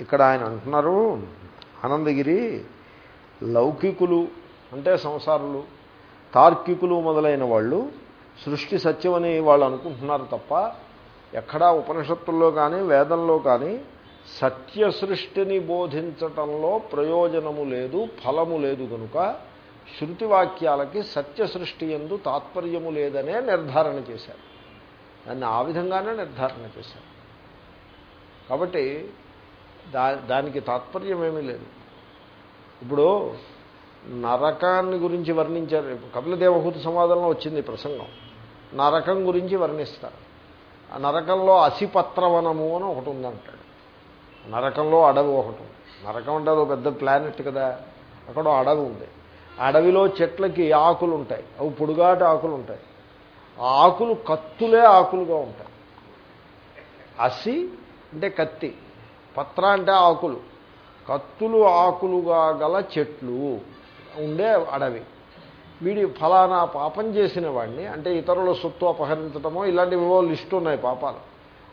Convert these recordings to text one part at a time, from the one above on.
ఇక్కడ ఆయన అంటున్నారు ఆనందగిరి లౌకికులు అంటే సంసారులు తార్కికులు మొదలైన వాళ్ళు సృష్టి సత్యమని వాళ్ళు అనుకుంటున్నారు తప్ప ఎక్కడా ఉపనిషత్తుల్లో కానీ వేదంలో కానీ సత్య సృష్టిని బోధించటంలో ప్రయోజనము లేదు ఫలము లేదు కనుక శృతి వాక్యాలకి సత్య సృష్టి ఎందు తాత్పర్యము లేదనే నిర్ధారణ చేశారు. దాన్ని ఆ విధంగానే నిర్ధారణ చేశారు. కాబట్టి దా దానికి తాత్పర్యం ఏమీ లేదు. ఇప్పుడు నరకాన్ని గురించి వర్ణించారు. కపిల దేవహూతి సమాధానంలో వచ్చింది ప్రసంగం. నరకం గురించి వర్ణిస్తారు. ఆ నరకంలో అసిపత్రవనము అని ఒకటి ఉందంటాడు. నరకంలో అడవి ఒకటి ఉంది. నరకం అంటే అది ఒక పెద్ద ప్లానెట్ కదా. అక్కడ అడవి ఉంది. ఆ అడవిలో చెట్లకి ఆకులు ఉంటాయి. అవి పొడుగాటి ఆకులు ఉంటాయి. ఆ ఆకులు కత్తులే ఆకులుగా ఉంటాయి. అసి అంటే కత్తి. పత్ర అంటే ఆకులు. కత్తులు ఆకులుగా గల చెట్లు ఉండే అడవి. వీడి ఫలానా పాపం చేసిన వాడిని అంటే ఇతరుల సొత్తు అపహరించడమో ఇలాంటివివో లిస్టు ఉన్నాయి పాపాలు.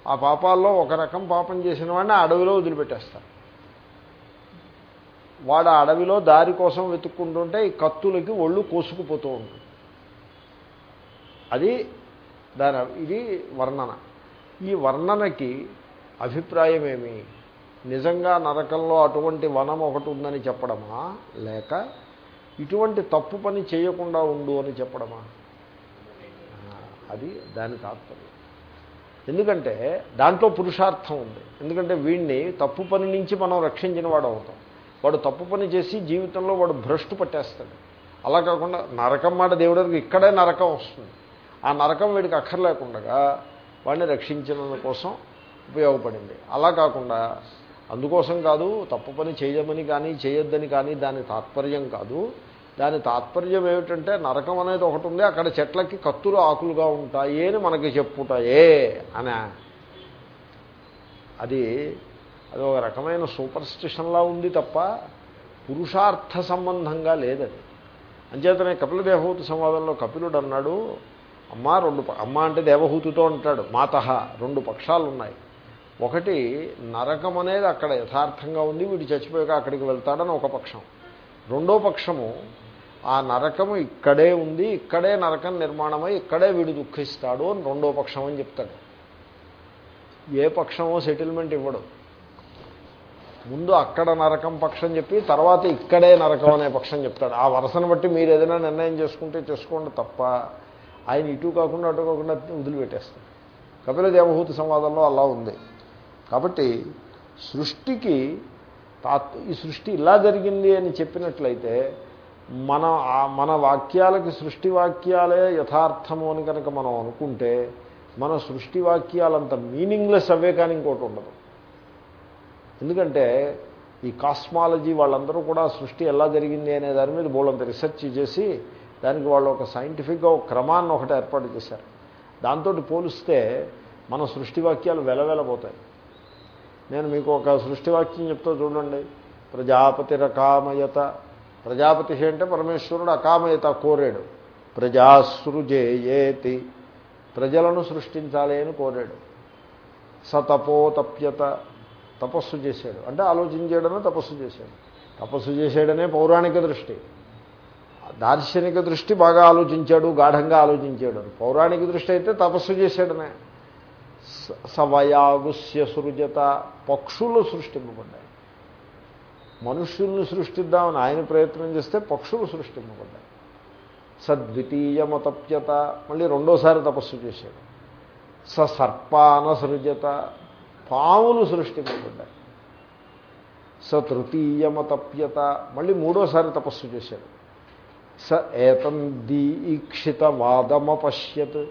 ఆ పాపాల్లో ఒక రకం పాపం చేసిన వాడిని అడవిలో వదిలిపెట్టేస్తారు. వాడు ఆ అడవిలో దారి కోసం వెతుక్కుంటుంటే ఈ కత్తులకి ఒళ్ళు కోసుకుపోతూ ఉంటుంది. అది దాని ఇది వర్ణన. ఈ వర్ణనకి అభిప్రాయం ఏమి? నిజంగా నరకంలో అటువంటి వనం ఒకటి ఉందని చెప్పడమా? లేక ఇటువంటి తప్పు పని చేయకుండా ఉండు అని చెప్పడమా? అది దాని తాత్పర్యం. ఎందుకంటే దాంట్లో పురుషార్థం ఉంది. ఎందుకంటే వీడిని తప్పు పని నుంచి మనం రక్షించిన వాడు అవుతాం. వాడు తప్పు పని చేసి జీవితంలో వాడు భ్రష్టు పట్టేస్తాడు. అలా కాకుండా నరకం మాట దేవుడికి ఇక్కడే నరకం వస్తుంది. ఆ నరకం వీడికి అక్కర్లేకుండా వాడిని రక్షించడం కోసం ఉపయోగపడింది. అలా కాకుండా అందుకోసం కాదు తప్పు పని చేయమని కానీ చేయొద్దని కానీ దాని తాత్పర్యం కాదు. దాని తాత్పర్యం ఏమిటంటే నరకం అనేది ఒకటి ఉంది అక్కడ చెట్లకి కత్తులు ఆకులుగా ఉంటాయి అని మనకి చెప్పుటాయే అని. అది అది ఒక రకమైన సూపర్ స్టిషన్లా ఉంది తప్ప పురుషార్థ సంబంధంగా లేదది. అంచేతనే కపిల దేవహూతి సంవాదంలో కపిలుడు అన్నాడు అమ్మ రెండు అమ్మ అంటే దేవహూతితో అంటాడు మాత రెండు పక్షాలు ఉన్నాయి ఒకటి నరకం అనేది అక్కడ యథార్థంగా ఉంది వీడు చచ్చిపోయాక అక్కడికి వెళ్తాడని ఒక పక్షం. రెండో పక్షము ఆ నరకము ఇక్కడే ఉంది ఇక్కడే నరకం నిర్మాణమై ఇక్కడే వీడు దుఃఖిస్తాడు అని రెండో పక్షం అని చెప్తాడు. ఏ పక్షమో సెటిల్మెంట్ ఇవ్వడు. ముందు అక్కడ నరకం పక్షం చెప్పి తర్వాత ఇక్కడే నరకం అనే పక్షం చెప్తాడు. ఆ వరుసను బట్టి మీరు ఏదైనా నిర్ణయం చేసుకుంటే చేసుకోండి తప్ప ఆయన ఇటు కాకుండా అటు కాకుండా వదిలిపెట్టేస్తాడు. కపిల దేవహూతి సంవాదంలో అలా ఉంది. కాబట్టి సృష్టికి తాత్ ఈ సృష్టి ఇలా జరిగింది అని చెప్పినట్లయితే మన మన వాక్యాలకి సృష్టి వాక్యాలే యథార్థము అని కనుక మనం అనుకుంటే మన సృష్టి వాక్యాలంత మీనింగ్లెస్ అవే కానీ ఇంకోటి ఉండదు. ఎందుకంటే ఈ కాస్మాలజీ వాళ్ళందరూ కూడా సృష్టి ఎలా జరిగింది అనే దాని మీద బోళ్ళంత రీసెర్చ్ చేసి దానికి వాళ్ళు ఒక సైంటిఫిక్గా ఒక క్రమాన్ని ఒకటి ఏర్పాటు చేశారు. దాంతో పోలిస్తే మన సృష్టి వాక్యాలు వెలవెలబోతాయి. నేను మీకు ఒక సృష్టి వాక్యం చెప్తా చూడండి. ప్రజాపతి రకామయత. ప్రజాపతి అంటే పరమేశ్వరుడు అకామయత కోరాడు. ప్రజాసృజేయేతి. ప్రజలను సృష్టించాలి అని కోరాడు. సతపోతప్యత. తపస్సు చేశాడు అంటే ఆలోచించాడని తపస్సు చేశాడు తపస్సు చేశాడనే పౌరాణిక దృష్టి. దార్శనిక దృష్టి బాగా ఆలోచించాడు గాఢంగా ఆలోచించాడు. పౌరాణిక దృష్టి అయితే తపస్సు చేశాడనే సవయాగుస్య సృజత పక్షులు సృష్టింపబడ్డాయి. మనుష్యుల్ని సృష్టిద్దామని ఆయన ప్రయత్నం చేస్తే పక్షులు సృష్టింపబడ్డాయి. సద్వితీయమతప్యత మళ్ళీ రెండోసారి తపస్సు చేశాడు. స సర్పాన సృజత పాములు సృష్టింపబడ్డాయి. స తృతీయమతప్యత మళ్ళీ మూడోసారి తపస్సు చేశాడు. స ఏతం దీక్షితవాదమపశ్యత్.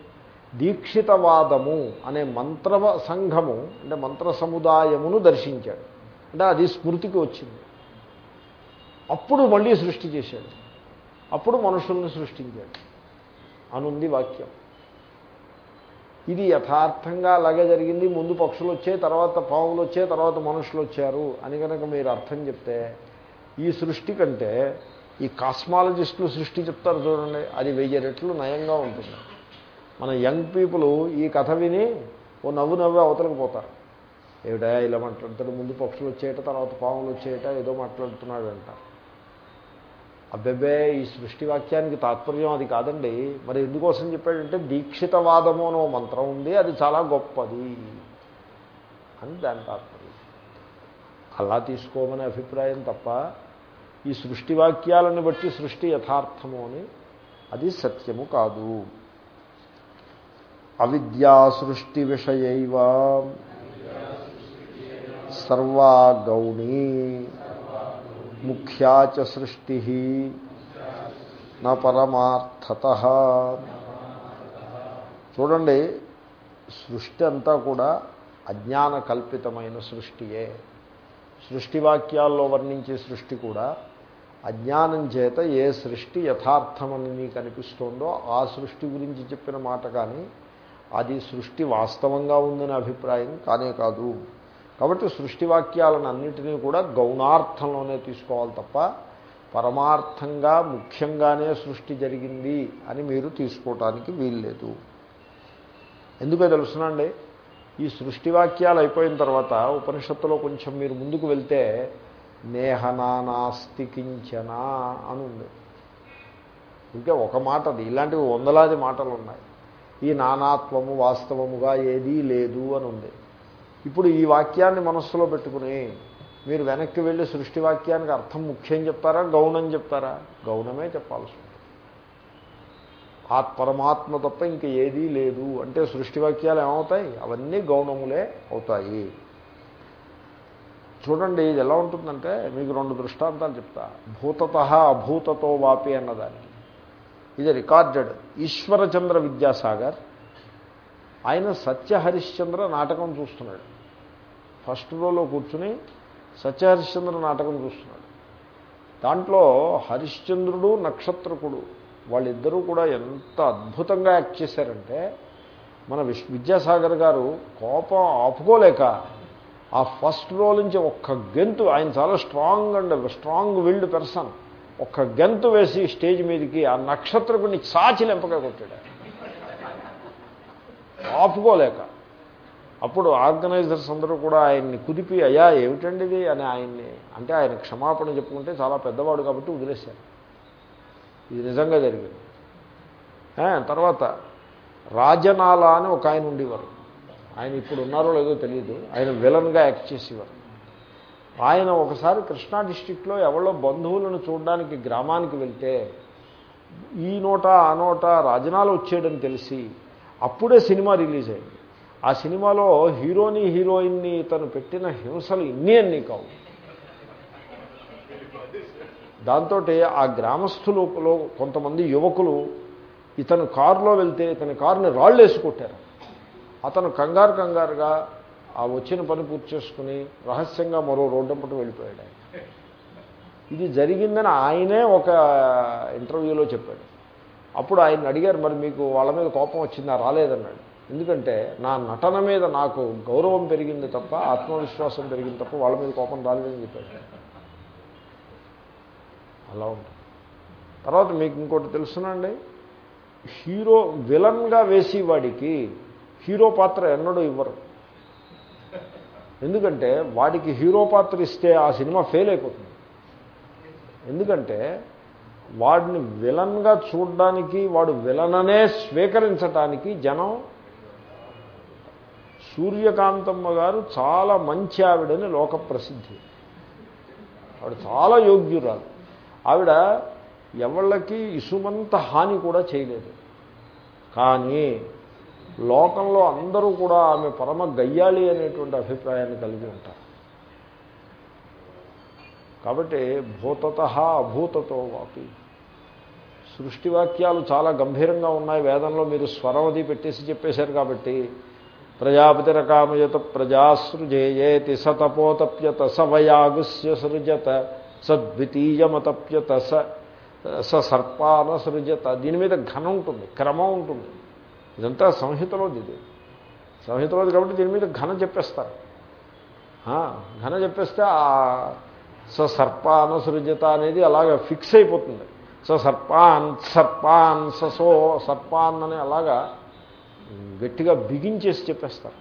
దీక్షితవాదము అనే మంత్ర సంఘము అంటే మంత్ర సముదాయమును దర్శించాడు. అంటే అది స్మృతికి వచ్చింది. అప్పుడు మళ్ళీ సృష్టి చేశాడు. అప్పుడు మనుషుల్ని సృష్టించాడు. అనుంది వాక్యం. ఇది యథార్థంగా అలాగే జరిగింది. ముందు పక్షులు వచ్చాయి తర్వాత పాములు వచ్చాయి తర్వాత మనుషులు వచ్చారు అని కనుక మీరు అర్థం చెప్తే ఈ సృష్టి కంటే ఈ కాస్మాలజిస్టులు సృష్టి చెప్తారు చూడండి అది వెయ్యి రెట్లు నయంగా ఉంటుంది. మన యంగ్ పీపుల్ ఈ కథ విని ఓ నవ్వు నవ్వు అవతలకు పోతారు. ఏమిటా ఇలా మాట్లాడతాడు ముందు పక్షులు వచ్చేయట తర్వాత పాములు వచ్చేయట ఏదో మాట్లాడుతున్నాడు అంట అబ్బెబ్బే ఈ సృష్టి వాక్యానికి తాత్పర్యం అది కాదండి. మరి ఎందుకోసం చెప్పాడంటే దీక్షితవాదము అనో మంత్రం ఉంది అది చాలా గొప్పది అని దాని తాత్పర్యం. అలా తీసుకోమనే అభిప్రాయం తప్ప ఈ సృష్టి వాక్యాలను బట్టి సృష్టి యథార్థము అని అది సత్యము కాదు. అవిద్యా సృష్టి సర్వా గౌణీ చ సృష్టి నా పరమార్థత. చూడండి సృష్టి అంతా కూడా అజ్ఞాన కల్పితమైన సృష్టియే. సృష్టి వాక్యాల్లో వర్ణించే సృష్టి కూడా అజ్ఞానం చేత ఏ సృష్టి యథార్థమని నీకు అనిపిస్తోందో ఆ సృష్టి గురించి చెప్పిన మాట కానీ అది సృష్టి వాస్తవంగా ఉందనే అభిప్రాయం కానే కాదు. కాబట్టి సృష్టి వాక్యాలను అన్నింటినీ కూడా గౌణార్థంలోనే తీసుకోవాలి తప్ప పరమార్థంగా ముఖ్యంగానే సృష్టి జరిగింది అని మీరు తీసుకోవటానికి వీల్లేదు. ఎందుకో తెలుసునండి ఈ సృష్టి వాక్యాలు అయిపోయిన తర్వాత ఉపనిషత్తులో కొంచెం మీరు ముందుకు వెళ్తే నేహనానాస్తి కించన అని ఉంది ఇంకా ఒక మాట అది. ఇలాంటివి వందలాది మాటలు ఉన్నాయి ఈ నానాత్వము వాస్తవముగా ఏదీ లేదు అని ఉంది. ఇప్పుడు ఈ వాక్యాన్ని మనస్సులో పెట్టుకుని మీరు వెనక్కి వెళ్ళి సృష్టి వాక్యానికి అర్థం ముఖ్యం చెప్తారా గౌణం చెప్తారా? గౌణమే చెప్పాల్సి ఉంటుంది. పరమాత్మ తప్ప ఇంక ఏదీ లేదు. అంటే సృష్టి వాక్యాలు ఏమవుతాయి? అవన్నీ గౌణములే అవుతాయి. చూడండి ఇది ఎలా ఉంటుందంటే మీకు రెండు దృష్టాంతాలు చెప్తా. భూతత అభూతతో వాపి అన్నదానికి. ఇది రికార్డెడ్. ఈశ్వరచంద్ర విద్యాసాగర్ ఆయన సత్యహరిశ్చంద్ర నాటకం చూస్తున్నాడు. ఫస్ట్ రోలో కూర్చుని సత్యహరిశ్చంద్ర నాటకం చూస్తున్నాడు. దాంట్లో హరిశ్చంద్రుడు నక్షత్రకుడు వాళ్ళిద్దరూ కూడా ఎంత అద్భుతంగా యాక్ట్ చేశారంటే మన విశ్ విద్యాసాగర్ గారు కోపం ఆపుకోలేక ఆ ఫస్ట్ రో నుంచి ఒక్క గెంతు ఆయన చాలా strong and strong willed person. ఒక్క గెంతు వేసి స్టేజ్ మీదకి ఆ నక్షత్రకుని చాచి లెంపగా కొట్టాడు. ఆపుకోలేక. అప్పుడు ఆర్గనైజర్స్ అందరూ కూడా ఆయన్ని కుదిపి అయ్యా ఏమిటండి ఇది? అని ఆయన్ని అంటే ఆయన క్షమాపణ చెప్పుకుంటే చాలా పెద్దవాడు కాబట్టి వదిలేశారు. ఇది నిజంగా జరిగింది. తర్వాత రాజనాల అని ఒక ఆయన ఉండేవారు. ఆయన ఇప్పుడు ఉన్నారో లేదో తెలియదు. ఆయన విలన్గా యాక్ట్ చేసేవారు. ఆయన ఒకసారి కృష్ణా డిస్టిక్లో ఎవరో బంధువులను చూడడానికి గ్రామానికి వెళ్తే ఈ నోట ఆ నోట రాజనాలు వచ్చేయడం తెలిసి అప్పుడే సినిమా రిలీజ్ అయింది. ఆ సినిమాలో హీరోని హీరోయిన్ని తను పెట్టిన హింసలు ఇన్ని అన్నీ కావు. దాంతో ఆ గ్రామస్తులలో కొంతమంది యువకులు ఇతను కారులో వెళ్తే ఇతని కారుని రాళ్ళు వేసుకొట్టారు అతను కంగారు కంగారుగా ఆ వచ్చిన పని పూర్తి చేసుకుని రహస్యంగా మరో రోడ్డంపట్టు వెళ్ళిపోయాడు ఆయన. ఇది జరిగిందని ఆయనే ఒక ఇంటర్వ్యూలో చెప్పాడు. అప్పుడు ఆయన అడిగారు మరి మీకు వాళ్ళ మీద కోపం వచ్చిందా? రాలేదన్నాడు. ఎందుకంటే నా నటన మీద నాకు గౌరవం పెరిగింది తప్ప ఆత్మవిశ్వాసం పెరిగింది తప్ప వాళ్ళ మీద కోపం రాలేదని చెప్పాడు. అలా ఉంటుంది. తర్వాత మీకు ఇంకోటి తెలుసునండి. హీరో విలన్గా వేసేవాడికి హీరో పాత్ర ఎన్నడూ ఇవ్వరు. ఎందుకంటే వాడికి హీరో పాత్ర ఇస్తే ఆ సినిమా ఫెయిల్ అయిపోతుంది. ఎందుకంటే వాడిని విలన్గా చూడడానికి వాడు విలననే స్వీకరించటానికి జనం సూర్యకాంతమ్మ గారు చాలా మంచి ఆవిడని లోక ప్రసిద్ధి ఆవిడ చాలా యోగ్యురాలు. ఆవిడ ఎవళ్ళకి ఇసుమంత హాని కూడా చేయలేదు. కానీ లోకంలో అందరూ కూడా ఆమె పరమ గయ్యాలి అనేటువంటి అభిప్రాయాన్ని కలిగి ఉంటారు. కాబట్టి భూతత అభూతతో వాపి. సృష్టి వాక్యాలు చాలా గంభీరంగా ఉన్నాయి. వేదంలో మీరు స్వరం అది పెట్టేసి చెప్పేశారు కాబట్టి ప్రజాపతి రకామయత ప్రజాసృజేయేతి సతపోతప్యత సవయాగుస్య సృజత సద్వితీయమతప్యత స స సర్పాన సృజత. దీని మీద ఘనం ఉంటుంది క్రమం ఉంటుంది. ఇదంతా సంహితలోది ఇది. సంహితలోది కాబట్టి దీని మీద ఘన చెప్పేస్తారు. ఘన చెప్పేస్తే ఆ స సర్పాన అనేది అలాగా ఫిక్స్ అయిపోతుంది. స సర్పాన్ సర్పాన్ ససో సర్పాన్ అని అలాగా గట్టిగా బిగించేసి చెప్పేస్తారు.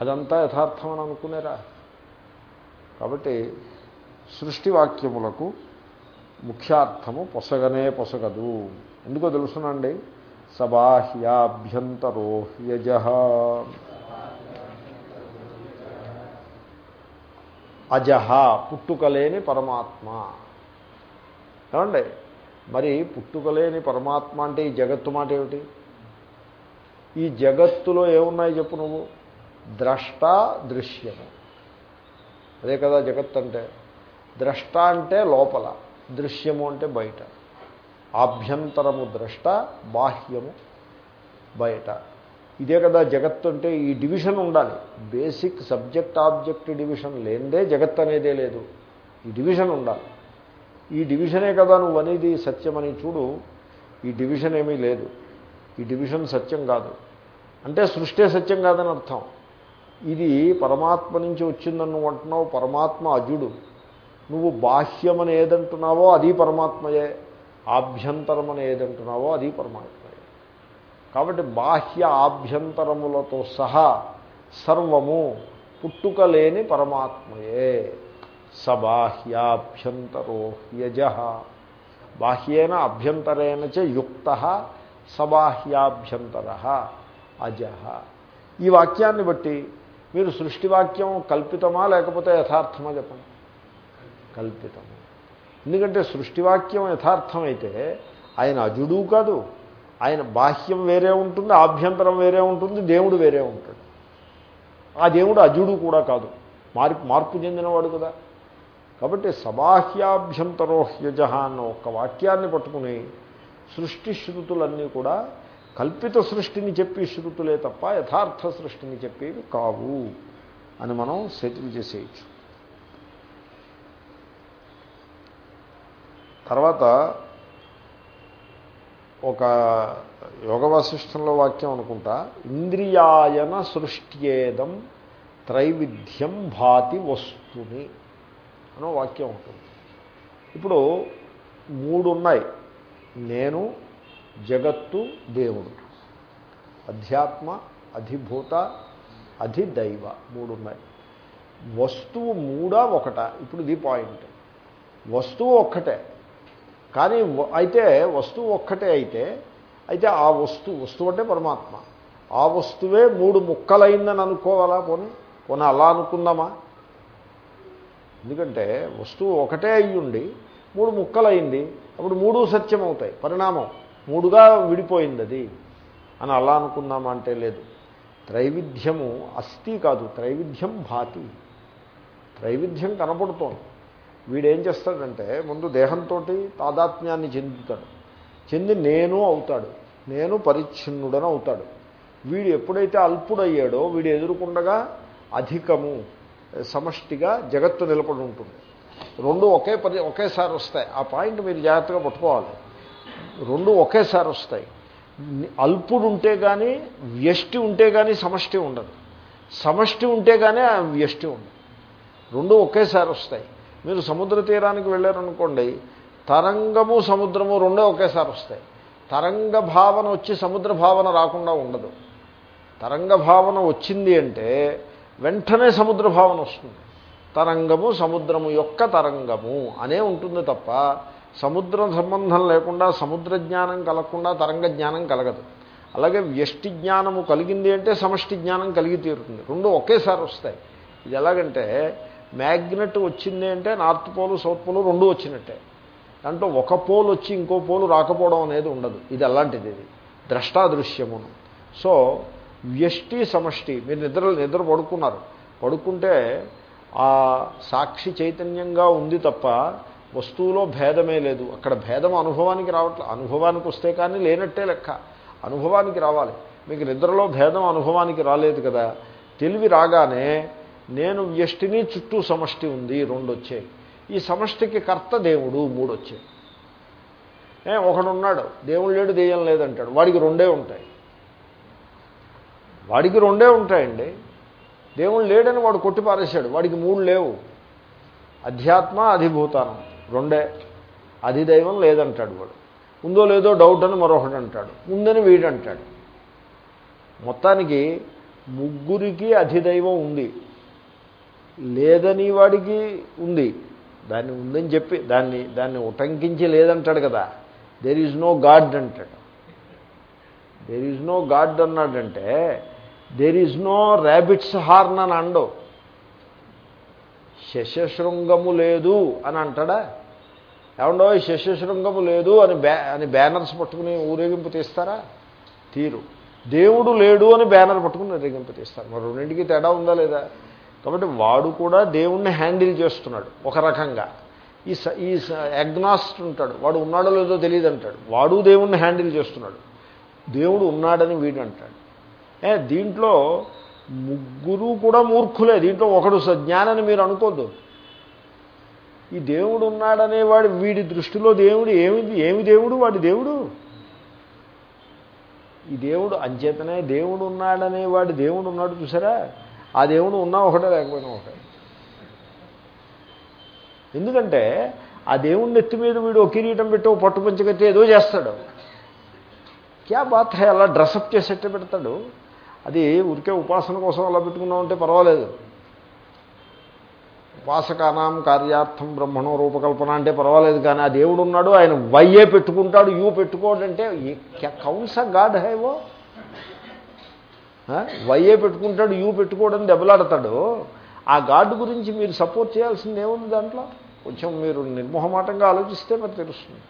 అదంతా యథార్థం అని అనుకునేరా. కాబట్టి సృష్టి వాక్యములకు ముఖ్యార్థము పొసగనే పొసగదు. ఎందుకో తెలుసునండి? సబాహ్యాభ్యంతరో యజ అజహ పుట్టుకలేని పరమాత్మ. ఏమండి? మరి పుట్టుకలేని పరమాత్మ అంటే ఈ జగత్తు మాట ఏమిటి? ఈ జగత్తులో ఏమున్నాయి చెప్పు నువ్వు? ద్రష్ట దృశ్యము. అదే కదా జగత్ అంటే ద్రష్ట అంటే లోపల దృశ్యము అంటే బయట. ఆభ్యంతరము ద్రష్ట బాహ్యము బయట. ఇదే కదా జగత్తు అంటే ఈ డివిజన్ ఉండాలి. బేసిక్ సబ్జెక్ట్ ఆబ్జెక్ట్ డివిజన్ లేనిదే జగత్ అనేదే లేదు. ఈ డివిజన్ ఉండాలి. ఈ డివిజనే కదా నువ్వు అనేది సత్యమని చూడు ఈ డివిజన్ ఏమీ లేదు. ఈ డివిజన్ సత్యం కాదు. అంటే సృష్టి సత్యం కాదని అర్థం. ఇది పరమాత్మ నుంచి వచ్చిందని నువ్వు అంటున్నావు పరమాత్మ అజుడు. నువ్వు బాహ్యమని ఏదంటున్నావో అది పరమాత్మయే. ఆభ్యంతరం అని ఏదంటున్నావో అది పరమాత్మయ కాబట్టి బాహ్య ఆభ్యంతరములతో సహా సర్వము పుట్టుక లేని పరమాత్మయే సబాహ్యాభ్యంతరో యజ బాహ్యేన అభ్యంతరేణ చ యుక్త సబాహ్యాభ్యంతర అజహ ఈ వాక్యాన్ని బట్టి మీరు సృష్టివాక్యం కల్పితమా లేకపోతే యథార్థమా చెప్పండి? కల్పితము. ఎందుకంటే సృష్టివాక్యం యథార్థమైతే ఆయన అజుడు కాదు. ఆయన బాహ్యం వేరే ఉంటుంది ఆభ్యంతరం వేరే ఉంటుంది దేవుడు వేరే ఉంటాడు. ఆ దేవుడు అజుడు కూడా కాదు. మార్పు మార్పు చెందినవాడు కదా. కాబట్టి సబాహ్యాభ్యంతరోహ్యజ అన్న ఒక్క వాక్యాన్ని పట్టుకుని సృష్టి శృతులన్నీ కూడా కల్పిత సృష్టిని చెప్పి శృతులే తప్ప యథార్థ సృష్టిని చెప్పేవి కావు అని మనం సెటిల్ చేసేయచ్చు. తర్వాత ఒక యోగ వాసిష్టంలో వాక్యం అనుకుంటా ఇంద్రియాయన సృష్ట్యేదం త్రైవిధ్యం భాతి వస్తుని అనో వాక్యం ఉంటుంది. ఇప్పుడు మూడు ఉన్నాయి. నేను జగత్తు దేవుడు. అధ్యాత్మ అధిభూత అధిదైవ మూడు ఉన్నాయి. వస్తువు మూడా ఒకట. ఇప్పుడు ది పాయింట్. వస్తువు ఒక్కటే. కానీ అయితే వస్తువు ఒక్కటే అయితే అయితే ఆ వస్తువు వస్తువు అంటే పరమాత్మ. ఆ వస్తువే మూడు ముక్కలైందని అనుకోవాలా పోనీ? పోనీ అలా అనుకుందామా? ఎందుకంటే వస్తువు ఒకటే అయ్యుండి మూడు ముక్కలైంది అప్పుడు మూడు సత్యం అవుతాయి పరిణామం మూడుగా విడిపోయింది అది అని అలా అనుకుందామా అంటే లేదు. త్రైవిధ్యము అస్థి కాదు త్రైవిధ్యం భాతి. త్రైవిధ్యం కనపడుతోంది. వీడేం చేస్తాడంటే ముందు దేహంతో తాదాత్మ్యాన్ని చెందుతాడు. చెంది నేను అవుతాడు. నేను పరిచ్ఛిన్నుడని అవుతాడు. వీడు ఎప్పుడైతే అల్పుడయ్యాడో వీడు ఎదుర్కొండగా అధికము సమష్టిగా జగత్తు నిలబడి ఉంటుంది. రెండు ఒకే పరి ఒకేసారి వస్తాయి. ఆ పాయింట్ మీరు జాగ్రత్తగా పట్టుకోవాలి. రెండు ఒకేసారి వస్తాయి. అల్పుడు ఉంటే కానీ వ్యష్టి ఉంటే కానీ సమష్టి ఉండదు. సమష్టి ఉంటే కానీ వ్యష్టి ఉండదు. రెండు ఒకేసారి వస్తాయి. మీరు సముద్ర తీరానికి వెళ్ళారనుకోండి తరంగము సముద్రము రెండో ఒకేసారి వస్తాయి. తరంగ భావన వచ్చి సముద్ర భావన రాకుండా ఉండదు. తరంగ భావన వచ్చింది అంటే వెంటనే సముద్ర భావన వస్తుంది. తరంగము సముద్రము యొక్క తరంగము అనే ఉంటుంది తప్ప సముద్ర సంబంధం లేకుండా సముద్ర జ్ఞానం కలగకుండా తరంగ జ్ఞానం కలగదు. అలాగే వ్యష్టి జ్ఞానము కలిగింది అంటే సమష్టి జ్ఞానం కలిగి తీరుతుంది. రెండు ఒకేసారి వస్తాయి. ఇది ఎలాగంటే మ్యాగ్నెట్ వచ్చింది అంటే నార్త్ పోలు సౌత్ పోలు రెండు వచ్చినట్టే. దాంట్లో ఒక పోల్ వచ్చి ఇంకో పోలు రాకపోవడం అనేది ఉండదు. ఇది అలాంటిది ఇది. ద్రష్టాదృశ్యమును. సో వ్యష్టి సమష్టి మీరు నిద్ర నిద్ర పడుకున్నారు. పడుకుంటే ఆ సాక్షి చైతన్యంగా ఉంది తప్ప వస్తువులో భేదమే లేదు. అక్కడ భేదం అనుభవానికి రావట్లేదు అనుభవానికి వస్తే కానీ లేనట్టే లెక్క. అనుభవానికి రావాలి. మీకు నిద్రలో భేదం అనుభవానికి రాలేదు కదా. తెలివి రాగానే నేను వ్యష్టిని చుట్టూ సమష్టి ఉంది రెండు వచ్చాయి ఈ సమష్టికి కర్త దేవుడు మూడు వచ్చాయి ఒకడున్నాడు దేవుడు లేడు దెయ్యం లేదంటాడు. వాడికి రెండే ఉంటాయి. వాడికి రెండే ఉంటాయండి. దేవుడు లేడని వాడు కొట్టి పారేశాడు వాడికి మూడు లేవు. అధ్యాత్మ అధిభూతానం రెండే. అధిదైవం లేదంటాడు వాడు. ఉందో లేదో డౌట్ అని మరొకటి అంటాడు. ఉందని వీడంటాడు. మొత్తానికి ముగ్గురికి అధిదైవం ఉంది. లేదని వాడికి ఉంది. దాన్ని ఉందని చెప్పి దాన్ని దాన్ని ఉటంకించి లేదంటాడు కదా. దెర్ ఈజ్ నో గాడ్ అంటాడు. దెర్ ఈజ్ నో గాడ్ అన్నాడంటే there is no rabbit's horn అని అండవు. శశశృంగము లేదు అని అంటాడా? ఏమండో శశశృంగము లేదు అని బ్యా అని బ్యానర్స్ పట్టుకుని ఊరేగింపు తీస్తారా? తీరు. దేవుడు లేడు అని బ్యానర్ పట్టుకుని ఊరేగింపు తీస్తారు. మరి రెండింటికి తేడా ఉందా లేదా? కాబట్టి వాడు కూడా దేవుణ్ణి హ్యాండిల్ చేస్తున్నాడు ఒక రకంగా. ఈ స ఈ అగ్నాస్ట్ ఉంటాడు. వాడు ఉన్నాడో లేదో తెలియదు అంటాడు వాడు దేవుణ్ణి హ్యాండిల్ చేస్తున్నాడు. దేవుడు ఉన్నాడని వీడు అంటాడు ఏ దీంట్లో ముగ్గురు కూడా మూర్ఖులే. దీంట్లో ఒకడు సజ్ఞానని మీరు అనుకోద్దు. ఈ దేవుడు ఉన్నాడనేవాడు వీడి దృష్టిలో దేవుడు ఏమి ఏమి దేవుడు? వాడి దేవుడు. ఈ దేవుడు అంచేతనే దేవుడు ఉన్నాడనే వాడి దేవుడు ఉన్నాడు చూసారా? ఆ దేవుడు ఉన్నా ఒకటే లేకపోయినా ఒకటే. ఎందుకంటే ఆ దేవుడిని ఎత్తి మీద వీడు ఒక కిరీటం పెట్టి పట్టు పంచి కట్టి ఏదో చేస్తాడు. క్యా బాత్ అలా డ్రెస్అప్ చేసేట్టే పెడతాడు. అది ఉరికే ఉపాసన కోసం అలా పెట్టుకున్నాం అంటే పర్వాలేదు. ఉపాసకానాం కార్యార్థం బ్రహ్మణో రూపకల్పన అంటే పర్వాలేదు కానీ ఆ దేవుడు ఉన్నాడు ఆయన వయ్యే పెట్టుకుంటాడు యూ పెట్టుకోడంటే కౌన్స గాడ్ హైవో వైఏ పెట్టుకుంటాడు యూ పెట్టుకోవడం దెబ్బలాడతాడు. ఆ గాడ్ గురించి మీరు సపోర్ట్ చేయాల్సింది ఏముంది దాంట్లో? కొంచెం మీరు నిర్మోహమాటంగా ఆలోచిస్తే మరి తెలుస్తుంది.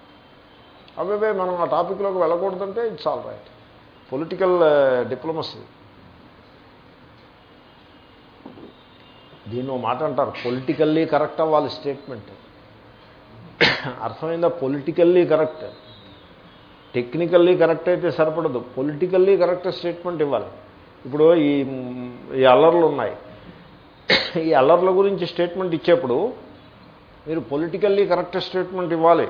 అవే మనం ఆ టాపిక్లోకి వెళ్ళకూడదంటే it's all right. Political diplomacy. దీన్ని మాట అంటారు పొలిటికల్లీ కరెక్ట్ అవ్వాలి స్టేట్మెంట్. అర్థమైందా? Politically correct. టెక్నికల్లీ కరెక్ట్ అయితే సరిపడదు. పొలిటికల్లీ కరెక్ట్ స్టేట్మెంట్ ఇవ్వాలి. ఇప్పుడు ఈ ఈ అల్లర్లు ఉన్నాయి. ఈ అల్లర్ల గురించి స్టేట్మెంట్ ఇచ్చేప్పుడు మీరు పొలిటికల్లీ కరెక్ట్ స్టేట్మెంట్ ఇవ్వాలి.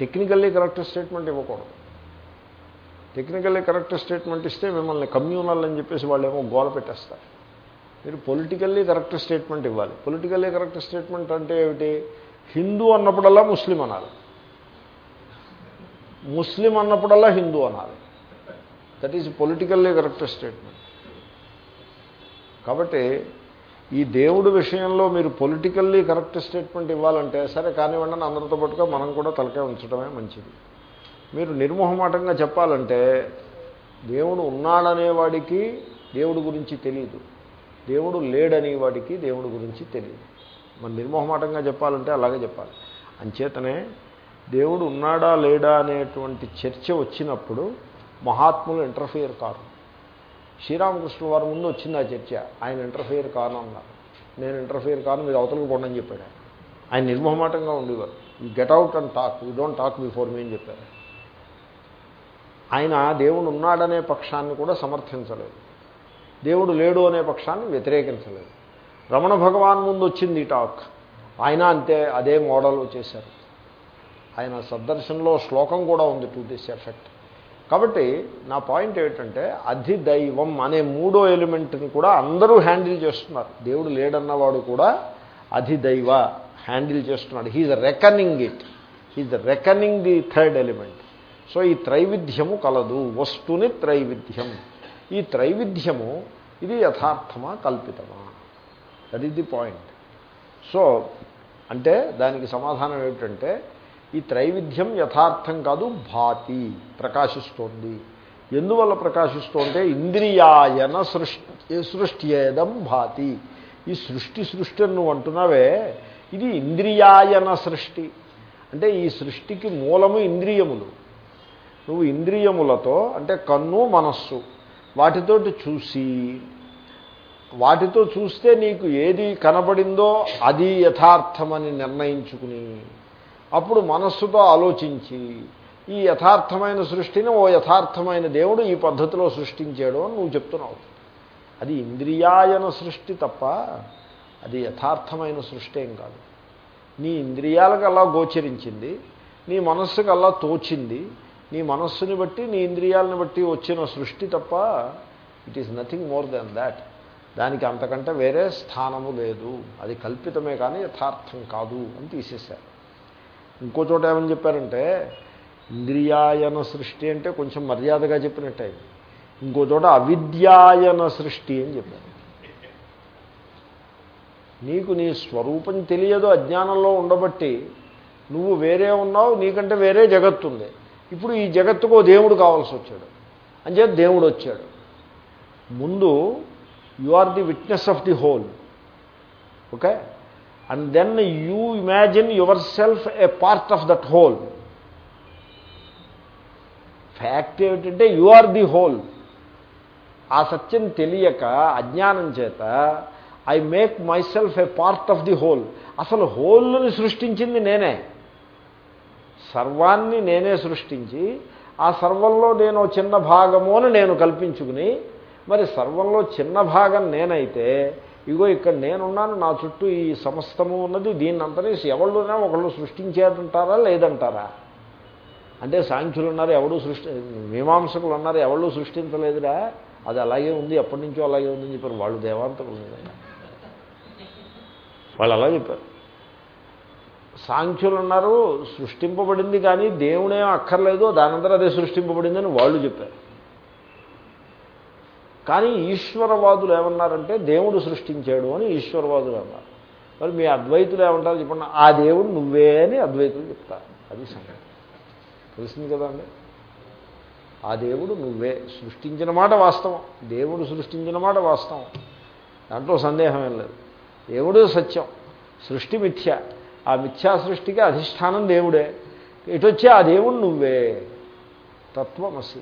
టెక్నికల్లీ కరెక్ట్ స్టేట్మెంట్ ఇవ్వకూడదు. టెక్నికల్లీ కరెక్ట్ స్టేట్మెంట్ ఇస్తే మిమ్మల్ని కమ్యూనల్ అని చెప్పేసి వాళ్ళు ఏమో గోల పెట్టేస్తారు. మీరు పొలిటికల్లీ కరెక్ట్ స్టేట్మెంట్ ఇవ్వాలి. పొలిటికల్లీ కరెక్ట్ స్టేట్మెంట్ అంటే ఏమిటి? హిందూ అన్నప్పుడల్లా ముస్లిం అనాలి. ముస్లిం అన్నప్పుడల్లా హిందూ అనాలి. That is politically correct statement. కాబట్టి ఈ దేవుడి విషయంలో మీరు పొలిటికల్లీ కరెక్ట్ స్టేట్మెంట్ ఇవ్వాలంటే సరే కానివ్వండి అని అందరితో పాటుగా మనం కూడా తలకే ఉంచడమే మంచిది. మీరు నిర్మోహమాటంగా చెప్పాలంటే దేవుడు ఉన్నాడనేవాడికి దేవుడి గురించి తెలియదు దేవుడు లేడనే వాడికి దేవుడి గురించి తెలియదు మన నిర్మోహమాటంగా చెప్పాలంటే అలాగే చెప్పాలి. అంచేతనే దేవుడు ఉన్నాడా లేడా అనేటువంటి చర్చ వచ్చినప్పుడు మహాత్ములు ఇంటర్ఫియర్ కారు. శ్రీరామకృష్ణ వారి ముందు వచ్చింది ఆ చర్చ. ఆయన ఇంటర్ఫియర్ కాను అన్నారు. నేను ఇంటర్ఫియర్ కాను మీరు అవతలకు పోండి చెప్పాడు ఆయన. నిర్మోహమాటంగా ఉండేవారు. You get out and talk you don't talk before me అని చెప్పారు. ఆయన దేవుడు ఉన్నాడనే పక్షాన్ని కూడా సమర్థించలేదు. దేవుడు లేడు అనే పక్షాన్ని వ్యతిరేకించలేదు. రమణ భగవాన్ ముందు వచ్చింది టాక్ ఆయన అంతే అదే మోడల్ చేశారు. ఆయన సద్దర్శనంలో శ్లోకం కూడా ఉంది టు దిస్ ఎఫెక్ట్ కాబట్టి నా పాయింట్ ఏమిటంటే అధిదైవం అనే మూడో ఎలిమెంట్ని కూడా అందరూ హ్యాండిల్ చేస్తున్నారు. దేవుడు లేడన్నవాడు కూడా అధిదైవ హ్యాండిల్ చేస్తున్నాడు. He's reckoning it he's reckoning the third element so ఈ త్రైవిధ్యము కలదు. వస్తుని త్రైవిధ్యం. ఈ త్రైవిధ్యము ఇది యథార్థమా కల్పితమా? That is the point so అంటే దానికి సమాధానం ఏమిటంటే ఈ త్రైవిధ్యం యథార్థం కాదు భాతి ప్రకాశిస్తోంది. ఎందువల్ల ప్రకాశిస్తోంటే ఇంద్రియాయన సృష్టి సృష్టియేదం భాతి. ఈ సృష్టి సృష్టి అని నువ్వు అంటున్నావే ఇది ఇంద్రియాయన సృష్టి. అంటే ఈ సృష్టికి మూలము ఇంద్రియములు. నువ్వు ఇంద్రియములతో అంటే కన్ను మనస్సు వాటితోటి చూసి వాటితో చూస్తే నీకు ఏది కనబడిందో అది యథార్థమని నిర్ణయించుకుని అప్పుడు మనస్సుతో ఆలోచించి ఈ యథార్థమైన సృష్టిని ఓ యథార్థమైన దేవుడు ఈ పద్ధతిలో సృష్టించాడు అని నువ్వు చెప్తున్నావు. అది ఇంద్రియాయన సృష్టి తప్ప అది యథార్థమైన సృష్టి ఏం కాదు. నీ ఇంద్రియాలకు అలా గోచరించింది నీ మనస్సుకు అలా తోచింది నీ మనస్సుని బట్టి నీ ఇంద్రియాలను బట్టి వచ్చిన సృష్టి తప్ప it is nothing more than that దానికి అంతకంటే వేరే స్థానము లేదు. అది కల్పితమే కానీ యథార్థం కాదు అని తీసేశారు. ఇంకో చోట ఏమని చెప్పారంటే ఇంద్రియాయన సృష్టి అంటే కొంచెం మర్యాదగా చెప్పినట్టే. ఇంకో చోట అవిద్యాయన సృష్టి అని చెప్పారు. నీకు నీ స్వరూపం తెలియదు అజ్ఞానంలో ఉండబట్టి. నువ్వు వేరే ఉన్నావు నీకంటే వేరే జగత్తు ఉంది. ఇప్పుడు ఈ జగత్తుకు దేవుడు కావాల్సి వచ్చాడు. అంచేత దేవుడు వచ్చాడు. ముందు you are the witness of the whole okay and then you imagine yourself a part of that whole fact ఏమిటంటే యు ఆర్ ది హోల్ ఆ సత్యం తెలియక అజ్ఞానం చేత I make myself a part of the whole అసలు హోల్ని సృష్టించింది నేనే. సర్వాన్ని నేనే సృష్టించి ఆ సర్వంలో నేను చిన్న భాగము అని నేను కల్పించుకుని మరి సర్వంలో చిన్న భాగం నేనైతే ఇగో ఇక్కడ నేనున్నాను నా చుట్టూ ఈ సమస్తము ఉన్నది దీన్ని దీన్నంతనే ఎవళ్ళునా ఒకళ్ళు సృష్టించేదంటారా లేదంటారా? అంటే సాంఖ్యులు ఉన్నారు ఎవడు సృష్టి మీమాంసకులు ఉన్నారు ఎవళ్ళు సృష్టించలేదురా? అది అలాగే ఉంది ఎప్పటి నుంచో అలాగే ఉందని చెప్పారు. వాళ్ళు దేవాంతకులు వాళ్ళు అలా చెప్పారు. సాంఖ్యులు ఉన్నారు సృష్టింపబడింది కానీ దేవుడేం అక్కర్లేదు దానంతరం అదే సృష్టింపబడిందని వాళ్ళు చెప్పారు. కానీ ఈశ్వరవాదులు ఏమన్నారంటే దేవుడు సృష్టించాడు అని ఈశ్వరవాదులు అన్నారు. మరి మీ అద్వైతులు ఏమంటారు? చెప్పండి. ఆ దేవుడు నువ్వే అని అద్వైతులు చెప్తారు. అది సంగతి. తెలిసింది కదండి ఆ దేవుడు నువ్వే సృష్టించిన మాట వాస్తవం. దేవుడు సృష్టించిన మాట వాస్తవం. దాంట్లో సందేహం ఏం లేదు. దేవుడు సత్యం. సృష్టి మిథ్య. ఆ మిథ్యా సృష్టికి అధిష్టానం దేవుడే. ఇటొచ్చే ఆ దేవుడు నువ్వే. తత్వమసి.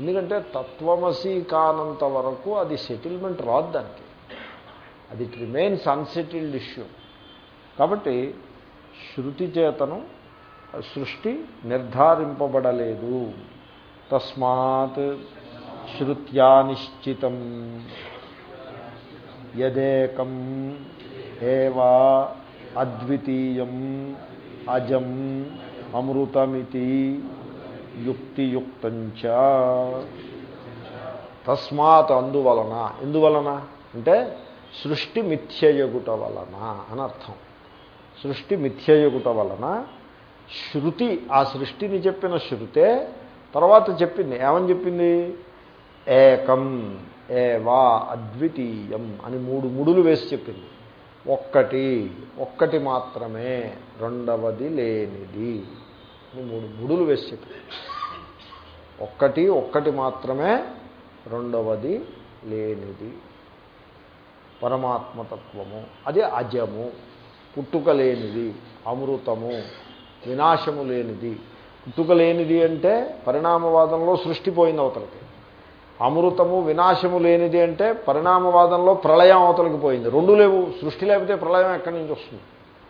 ఎందుకంటే తత్వమసి కానంత వరకు అది సెటిల్మెంట్ రాదు దానికి. అది ఇట్ రిమైన్స్ అన్సెటిల్డ్ ఇష్యూ కాబట్టి శృతి చేతను సృష్టి నిర్ధారింపబడలేదు. తస్మాత్ శృత్యా నిశ్చితం. యదేకం ఏవా అద్వితీయం అజం అమృతమితి యుక్తియుక్తంచ. తస్మాత్ అందువలన. ఎందువలన? అంటే సృష్టి మిథ్యయగుట వలన అని అర్థం. సృష్టి మిథ్యయగుట వలన శృతి ఆ సృష్టిని చెప్పిన శృతే తర్వాత చెప్పింది. ఏమని చెప్పింది? ఏకం ఏవా అద్వితీయం అని మూడు ముడులు వేసి చెప్పింది. ఒక్కటి ఒక్కటి మాత్రమే రెండవది లేనిది. మూడు గుడులు వేసి చెప్పింది ఒక్కటి ఒక్కటి మాత్రమే రెండవది లేనిది. పరమాత్మతత్వము అది అజము. పుట్టుక లేనిది అమృతము. వినాశము లేనిది. పుట్టుక లేనిది అంటే పరిణామవాదంలో సృష్టి పోయింది అవతలకి. అమృతము వినాశము లేనిది అంటే పరిణామవాదంలో ప్రళయం అవతలకి పోయింది. రెండు లేవు. సృష్టి లేకపోతే ప్రళయం ఎక్కడి నుంచి వస్తుంది?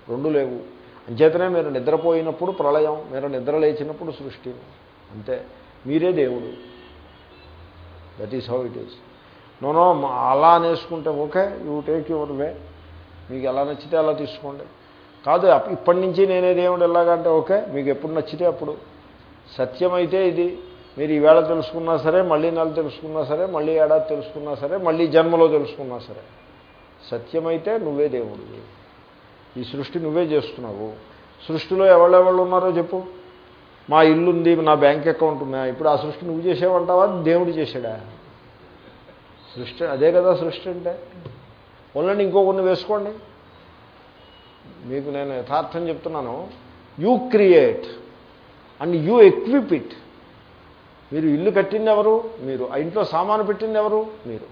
రెండు లేవు. అంచేతనే మీరు నిద్రపోయినప్పుడు ప్రళయం మీరు నిద్ర లేచినప్పుడు సృష్టి. అంతే. మీరే దేవుడు. That is how it is known అలా అనేసుకుంటే okay you take your way మీకు ఎలా నచ్చితే అలా తీసుకోండి. కాదు ఇప్పటి నుంచి నేనే దేవుడు ఎలాగంటే ఓకే మీకు ఎప్పుడు నచ్చితే అప్పుడు. సత్యమైతే ఇది. మీరు ఈవేళ తెలుసుకున్నా సరే మళ్ళీ నెల తెలుసుకున్నా సరే మళ్ళీ ఏడాది తెలుసుకున్నా సరే మళ్ళీ జన్మలో తెలుసుకున్నా సరే. సత్యమైతే నువ్వే దేవుడు ఈ సృష్టి నువ్వే చేస్తున్నావు. సృష్టిలో ఎవళ్ళెవళ్ళు ఉన్నారో చెప్పు. మా ఇల్లు ఉంది నా బ్యాంక్ అకౌంట్ ఉందా. ఇప్పుడు ఆ సృష్టి నువ్వు చేసేవంటావా? దేవుడు చేశాడా? సృష్టి అదే కదా సృష్టి అంటే. ఓన్లండి ఇంకో కొన్ని వేసుకోండి. మీకు నేను యథార్థం చెప్తున్నాను. You create and you equip it. మీరు ఇల్లు కట్టింది ఎవరు? మీరు ఆ ఇంట్లో సామాను పెట్టింది ఎవరు? మీరు.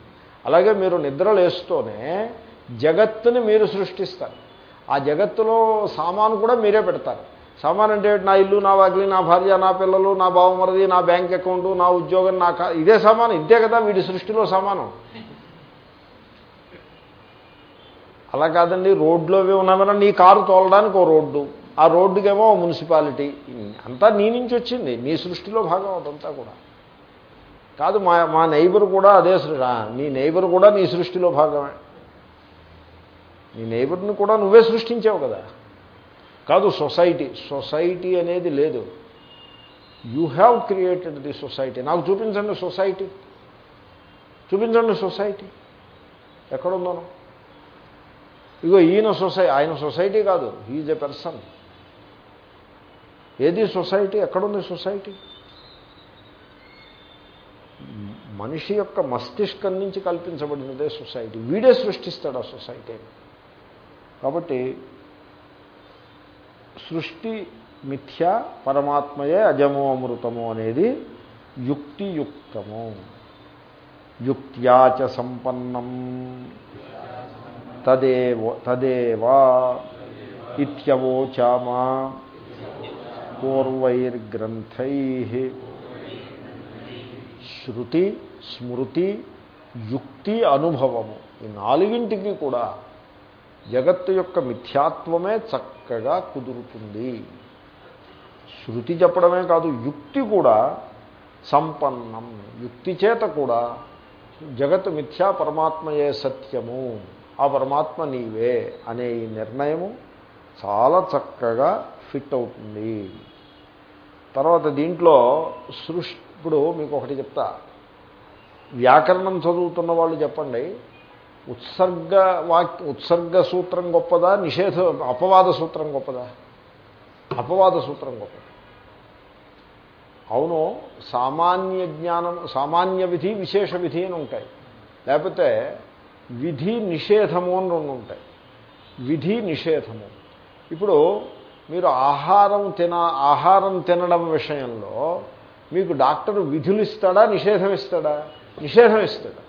అలాగే మీరు నిద్రలేస్తూనే జగత్తుని మీరు సృష్టిస్తారు. ఆ జగత్తులో సామాను కూడా మీరే పెడతారు. సామాన్ అంటే నా ఇల్లు నా వాకిలి నా భార్య నా పిల్లలు నా బావమరది నా బ్యాంక్ అకౌంటు నా ఉద్యోగం నా ఇదే సామాను. ఇంతే కదా వీడి సృష్టిలో సామానం. అలా కాదండి రోడ్లో ఉన్నామన్నా నీ కారు తోలడానికి ఓ రోడ్డు. ఆ రోడ్డుకేమో మున్సిపాలిటీ. అంతా నీ నుంచి వచ్చింది. నీ సృష్టిలో భాగం అదంతా కూడా. కాదు మా మా నైబర్ కూడా అదే నీ నైబర్ కూడా నీ సృష్టిలో భాగమే. నీ నైబర్ని కూడా నువ్వే సృష్టించావు కదా. కాదు సొసైటీ సొసైటీ అనేది లేదు. You have created the society నాకు చూపించండి సొసైటీ చూపించండి సొసైటీ ఎక్కడుందోనో ఇగో ఈయన సొసైటీ ఆయన సొసైటీ కాదు. హీజ్ ఎ పర్సన్ ఏది సొసైటీ ఎక్కడుంది సొసైటీ మనిషి యొక్క మస్తిష్కం నుంచి కల్పించబడినదే సొసైటీ వీడే సృష్టిస్తాడు ఆ సొసైటీని కాబట్టి సృష్టి మిథ్య పరమాత్మయే అజమో అమృతము అనేది యుక్తియుక్తము. యుక్త్యాచ సంపన్నం. తదేవ తదేవా ఇవోచామా పూర్వైర్గ్రంథై. శృతి స్మృతి యుక్తి అనుభవము. ఈ నాలుగింటికి కూడా జగత్తు యొక్క మిథ్యాత్వమే చక్కగా కుదురుతుంది. శృతి చెప్పడమే కాదు యుక్తి కూడా సంపన్నం. యుక్తి చేత కూడా జగత్ మిథ్యా పరమాత్మయే సత్యము ఆ పరమాత్మ నీవే అనే ఈ నిర్ణయము చాలా చక్కగా ఫిట్ అవుతుంది. తర్వాత దీంట్లో సృష్టి ఇప్పుడు మీకు ఒకటి చెప్తా. వ్యాకరణం చదువుతున్న వాళ్ళు చెప్పండి. ఉత్సర్గ వాక్య ఉత్సర్గ సూత్రం గొప్పదా? నిషేధ అపవాద సూత్రం గొప్పదా? అపవాద సూత్రం గొప్పదా? అవును సామాన్య జ్ఞానం సామాన్య విధి విశేష విధి అని ఉంటాయి. లేకపోతే విధి నిషేధము అని రెండు ఉంటాయి. విధి నిషేధము. ఇప్పుడు మీరు ఆహారం తిన ఆహారం తినడం విషయంలో మీకు డాక్టర్ విధులు ఇస్తాడా నిషేధం ఇస్తాడా నిషేధం ఇస్తాడా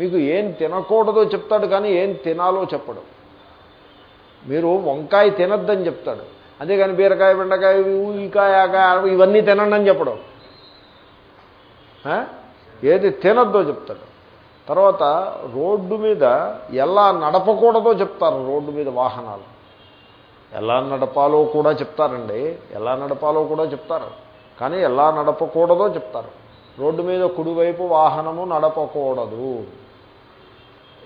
మీకు ఏం తినకూడదో చెప్తాడు కానీ ఏం తినాలో చెప్పడు. మీరు వంకాయ తినద్దని చెప్తాడు. అంతేగాని బీరకాయ బెండకాయ ఈకాయ ఆకాయ ఇవన్నీ తినండి అని చెప్పడం. ఏది తినద్దో చెప్తాడు. తర్వాత రోడ్డు మీద ఎలా నడపకూడదో చెప్తారు రోడ్డు మీద వాహనాలు. ఎలా నడపాలో కూడా చెప్తారండి. ఎలా నడపాలో కూడా చెప్తారు. కానీ ఎలా నడపకూడదో చెప్తారు. రోడ్డు మీద కుడివైపు వాహనము నడపకూడదు.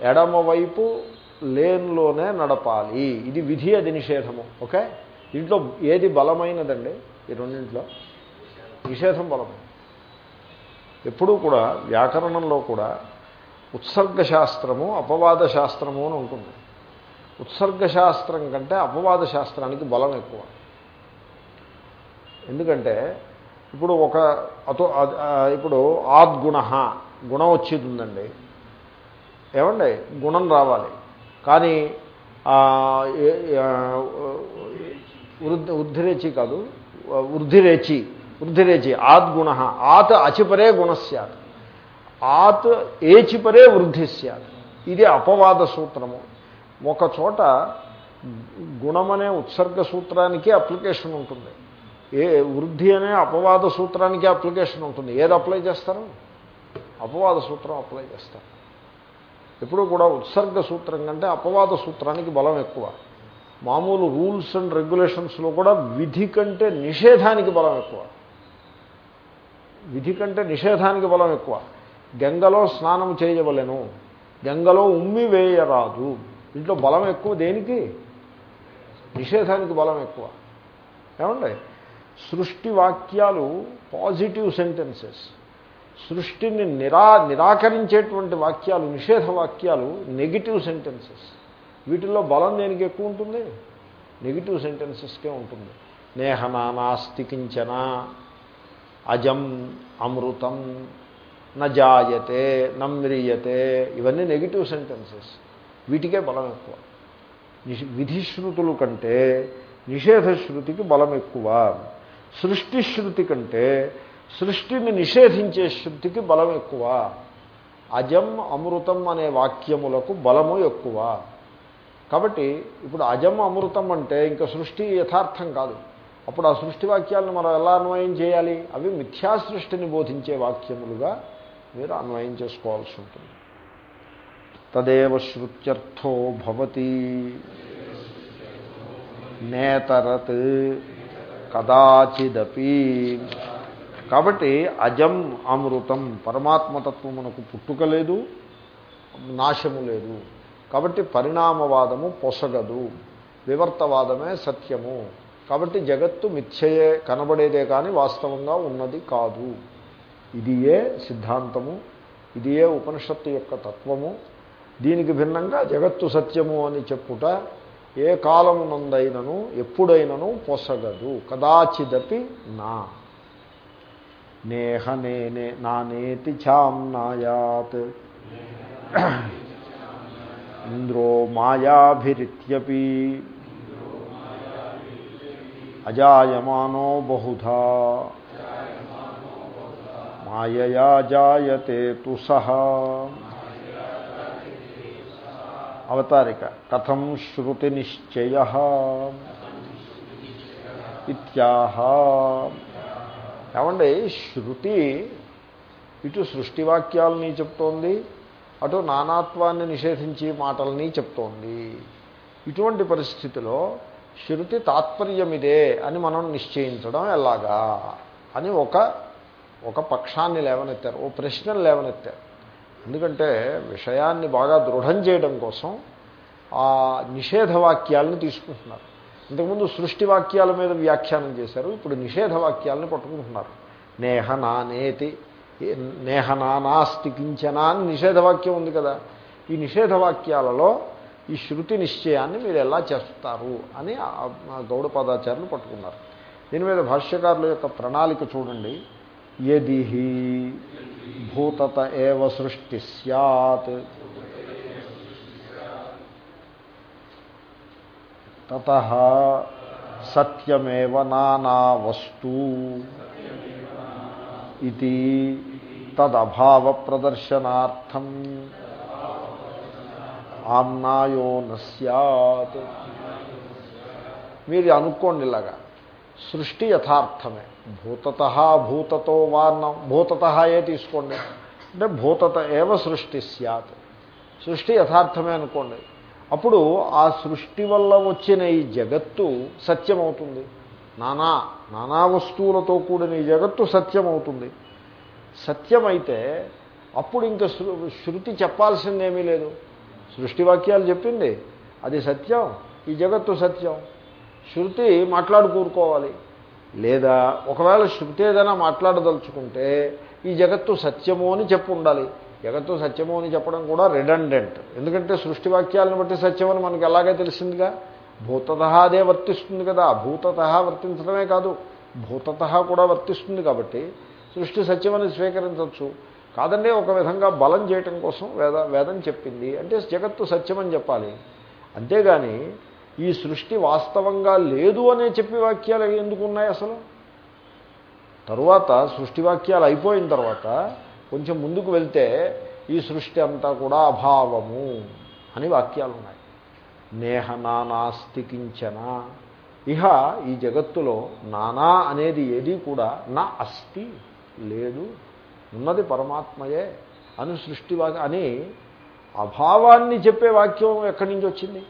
ఎడమవైపు లేన్లోనే నడపాలి. ఇది విధి అది నిషేధము. ఓకే? దీంట్లో ఏది బలమైనదండి? ఈ రెండింట్లో నిషేధం బలము. ఎప్పుడూ కూడా వ్యాకరణంలో కూడా ఉత్సర్గ శాస్త్రము అపవాద శాస్త్రము అని ఉంటుంది. ఉత్సర్గ శాస్త్రం కంటే అపవాద శాస్త్రానికి బలం ఎక్కువ. ఎందుకంటే ఇప్పుడు ఒక అతో ఇప్పుడు ఆద్గుణ గుణం వచ్చేది ఉందండి. ఏమండి? గుణం రావాలి. కానీ వృద్ధిరేచి కాదు వృద్ధిరేచి వృద్ధిరేచి ఆత్ గుణ ఆత్ అచిపరే గుణస్యాత్ ఆత్ ఏచిపరే వృద్ధి సత్ ఇది అపవాద సూత్రము. ఒక చోట గుణమనే ఉత్సర్గ సూత్రానికి అప్లికేషన్ ఉంటుంది. ఏ వృద్ధి అనే అపవాద సూత్రానికి అప్లికేషన్ ఉంటుంది. ఏది అప్లై చేస్తారు? అపవాద సూత్రం అప్లై చేస్తారు. ఎప్పుడూ కూడా ఉత్సర్గ సూత్రం కంటే అపవాద సూత్రానికి బలం ఎక్కువ. మామూలు రూల్స్ అండ్ రెగ్యులేషన్స్లో కూడా విధి కంటే నిషేధానికి బలం ఎక్కువ. విధి కంటే నిషేధానికి బలం ఎక్కువ. గంగలో స్నానం చేయవలను. గంగలో ఉమ్మి వేయరాదు. ఇంట్లో బలం ఎక్కువ దేనికి? నిషేధానికి బలం ఎక్కువ. ఏమండి? సృష్టి వాక్యాలు పాజిటివ్ సెంటెన్సెస్. సృష్టిని నిరా నిరాకరించేటువంటి వాక్యాలు నిషేధ వాక్యాలు నెగిటివ్ సెంటెన్సెస్ వీటిల్లో బలం దేనికి ఎక్కువ ఉంటుంది? నెగిటివ్ సెంటెన్సెస్కే ఉంటుంది. నేహనానాస్తి కించన అజం అమృతం నజాయతే నమ్రియతే ఇవన్నీ నెగిటివ్ సెంటెన్సెస్ వీటికే బలం ఎక్కువ. విధిశ్రుతులు కంటే నిషేధ శృతికి బలం ఎక్కువ. సృష్టి శృతి కంటే సృష్టిని నిషేధించే శుద్ధికి బలం ఎక్కువ. అజం అమృతం అనే వాక్యములకు బలము ఎక్కువ. కాబట్టి ఇప్పుడు అజం అమృతం అంటే ఇంకా సృష్టి యథార్థం కాదు. అప్పుడు ఆ సృష్టి వాక్యాలను మనం ఎలా అన్వయం చేయాలి? అవి మిథ్యా సృష్టిని బోధించే వాక్యములుగా మీరు అన్వయం చేసుకోవాల్సి ఉంటుంది. తదేవ శృత్యర్థో భవతి. నేతరత్ కదాచిదీ కాబట్టి అజం అమృతం పరమాత్మతత్వమునకు పుట్టుక లేదు నాశము లేదు. కాబట్టి పరిణామవాదము పొసగదు వివర్తవాదమే సత్యము. కాబట్టి జగత్తు మిథ్యయే కనబడేదే కానీ వాస్తవంగా ఉన్నది కాదు. ఇది ఏ సిద్ధాంతము ఇది ఏ ఉపనిషత్తు యొక్క తత్వము. దీనికి భిన్నంగా జగత్తు సత్యము అని చెప్పుట ఏ కాలమునందైనను ఎప్పుడైనను పొసగదు. కదాచిదపి నా. నేహ నేనే నానేతి ఛామ్నాయాత్ ఇంద్రో మాయాభిరిత్యపి అజాయమానో బహుధా మాయయా జాయతే తు సహ అవతారిక కథం శృతి నిశ్చయ ఇత్యాహ ఏమండి శృతి ఇటు సృష్టివాక్యాలని చెప్తోంది అటు నానాత్వాన్ని నిషేధించి మాటల్ని చెప్తోంది. ఇటువంటి పరిస్థితిలో శృతి తాత్పర్యమిదే అని మనం నిశ్చయించడం ఎలాగా? అని ఒక ఒక పక్షాన్ని లేవనెత్తారు ఓ ప్రశ్నలు లేవనెత్తారు. ఎందుకంటే విషయాన్ని బాగా దృఢం చేయడం కోసం ఆ నిషేధవాక్యాలను తీసుకుంటున్నారు. ఇంతకుముందు సృష్టి వాక్యాల మీద వ్యాఖ్యానం చేశారు ఇప్పుడు నిషేధ వాక్యాలని పట్టుకుంటున్నారు. నేహ నానేతి నేహ నానాస్తి కించనా అని నిషేధవాక్యం ఉంది కదా. ఈ నిషేధవాక్యాలలో ఈ శృతి నిశ్చయాన్ని మీరు ఎలా చేస్తారు అని గౌడపాదాచార్యులు పట్టుకున్నారు. దీని మీద భాష్యకారుల యొక్క ప్రణాళిక చూడండి. ఎదిహి భూతత ఏవ సృష్టి సత్ తత సత్యమేవ నానా వస్తు ఇది తదభావ ప్రదర్శనార్థం ఆమ్నాయో నస్యాత్ మీరు అనుకోండి ఇలాగా సృష్టి యథార్థమే భూతత భూతతో వార్ణం భూతత ఏ తీసుకోండి అంటే భూతత ఏవ సృష్టి సత్ సృష్టి యథార్థమే అనుకోండి అప్పుడు ఆ సృష్టి వల్ల వచ్చిన ఈ జగత్తు సత్యమవుతుంది. నానా నానా వస్తువులతో కూడిన ఈ జగత్తు సత్యమవుతుంది. సత్యమైతే అప్పుడు ఇంకా శృతి చెప్పాల్సిందేమీ లేదు. సృష్టి వాక్యాలు చెప్పింది అది సత్యం ఈ జగత్తు సత్యం. శృతి మాట్లాడు కూరుకోవాలి లేదా ఒకవేళ శృతి ఏదైనా మాట్లాడదలుచుకుంటే ఈ జగత్తు సత్యము అని చెప్పు ఉండాలి. జగత్తు సత్యము అని చెప్పడం కూడా రిడండెంట్ ఎందుకంటే సృష్టి వాక్యాలను బట్టి సత్యమని మనకు ఎలాగే తెలిసిందిగా? భూతత అదే వర్తిస్తుంది కదా. భూతత వర్తించడమే కాదు భూతత కూడా వర్తిస్తుంది కాబట్టి సృష్టి సత్యమని స్వీకరించవచ్చు. కాదండి ఒక విధంగా బలం చేయటం కోసం వేద వేదం చెప్పింది. అంటే జగత్తు సత్యమని చెప్పాలి. అంతేగాని ఈ సృష్టి వాస్తవంగా లేదు అనే చెప్పి వాక్యాలు ఎందుకు ఉన్నాయి అసలు? తరువాత సృష్టి వాక్యాలు అయిపోయిన తర్వాత కొంచెం ముందుకు వెళ్తే ఈ సృష్టి అంతా కూడా అభావము అని వాక్యాలు ఉన్నాయి నేహ నానాస్తి కించన. ఇహ ఈ జగత్తులో నానా అనేది ఏది కూడా నా అస్థి లేదు ఉన్నది పరమాత్మయే అని సృష్టి అని అభావాన్ని చెప్పే వాక్యం ఎక్కడి నుంచి వచ్చింది?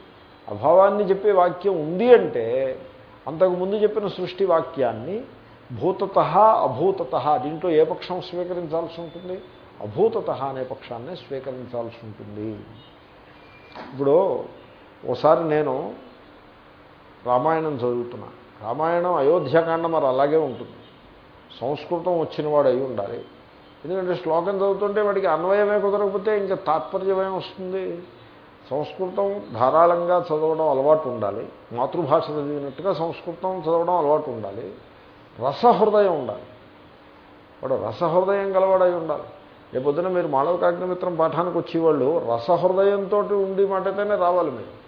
అభావాన్ని చెప్పే వాక్యం ఉంది అంటే అంతకుముందు చెప్పిన సృష్టి వాక్యాన్ని భూతత అభూతత. దీంట్లో ఏ పక్షం స్వీకరించాల్సి ఉంటుంది? అభూతత అనే పక్షాన్ని స్వీకరించాల్సి ఉంటుంది. ఇప్పుడు ఓసారి నేను రామాయణం చదువుతున్నా. రామాయణం అయోధ్యాకాండ మరి అలాగే ఉంటుంది. సంస్కృతం వచ్చినవాడు అయి ఉండాలి. ఎందుకంటే శ్లోకం చదువుతుంటే వాడికి అన్వయమే కుదరకపోతే ఇంకా తాత్పర్యమే వస్తుంది? సంస్కృతం ధారాళంగా చదవడం అలవాటు ఉండాలి. మాతృభాష చదివినట్టుగా సంస్కృతం చదవడం అలవాటు ఉండాలి. రసహృదయం ఉండాలి. వాడు రసహృదయం గలవాడై ఉండాలి. పొద్దున మీరు మానవ కాగ్నిమిత్రం పాఠానికి వచ్చేవాళ్ళు రసహృదయంతో ఉండి మాటైతేనే రావాలి మీరు.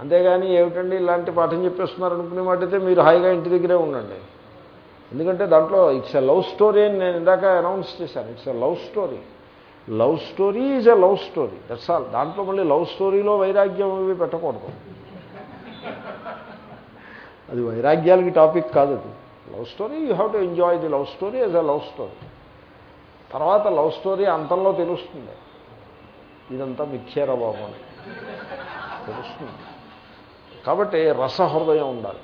అంతేగాని ఏమిటండి ఇలాంటి పాఠం చెప్పేస్తున్నారు అనుకునే మాటైతే మీరు హాయిగా ఇంటి దగ్గరే ఉండండి. ఎందుకంటే దాంట్లో ఇట్స్ ఎ లవ్ స్టోరీ అని నేను ఇందాక అనౌన్స్ చేశాను. It's a love story. Love story is a love story. That's all దాంట్లో మళ్ళీ లవ్ స్టోరీలో వైరాగ్యం ఇవి పెట్టకూడదు. అది వైరాగ్యాలకి టాపిక్ కాదు అది. Love story you have to enjoy the love story as a love story. తర్వాత లవ్ స్టోరీ అంతంలో తెలుస్తుంది. ఇదంతా మిథ్యారా బాబు అని. తెలుస్తుంది. కాబట్టి రసహృదయం ఉండాలి.